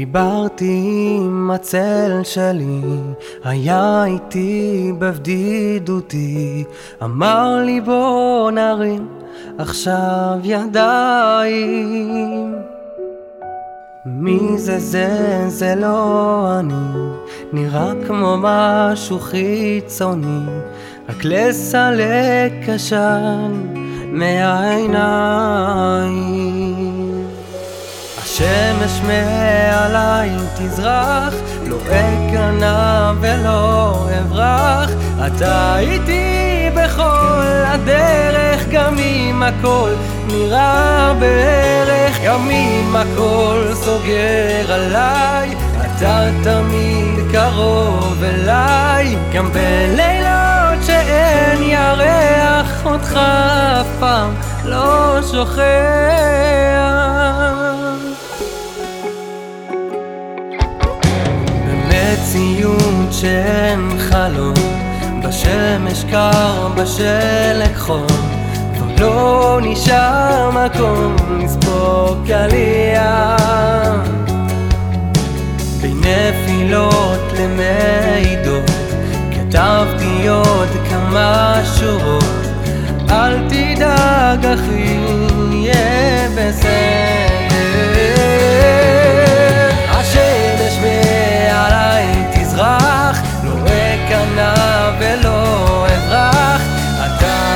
דיברתי עם הצל שלי, היה איתי בבדידותי, אמר לי בוא נרים עכשיו ידיים. מי זה זה, זה לא אני, נראה כמו משהו חיצוני, רק לסלק עשן מהעיניים. השמש מעליי תזרח, לא אכנע ולא אברח, אתה איתי בכל הדרך, גם אם הכל נראה בערך, גם אם הכל סוגר עליי, אתה תמיד קרוב אליי, גם בלילות שאין ירח, אותך אף פעם לא שוכח. במציאות שאין חלום, בשמש קר, בשלג חום, כבר לא נשאר מקום לספוק עלייה. בין נפילות למעידות, כתבתי עוד כמה שורות, אל תדאג אחי, יהיה בסדר.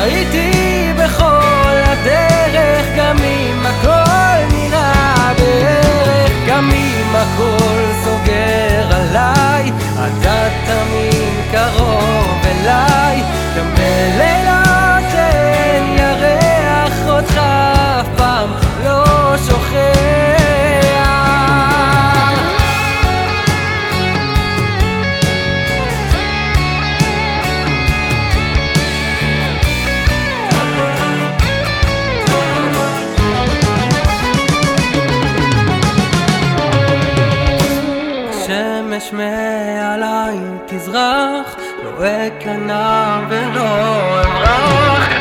אתה איתי בכל הדרך, גם אם הכל נראה בערך, גם אם הכל סוגר עליי, אתה תמיד קרוב אליי, גם בלילות שאין ירח, אותך אף פעם לא שוכח. השמש מעליי תזרח, לא אכנע ולא אברח,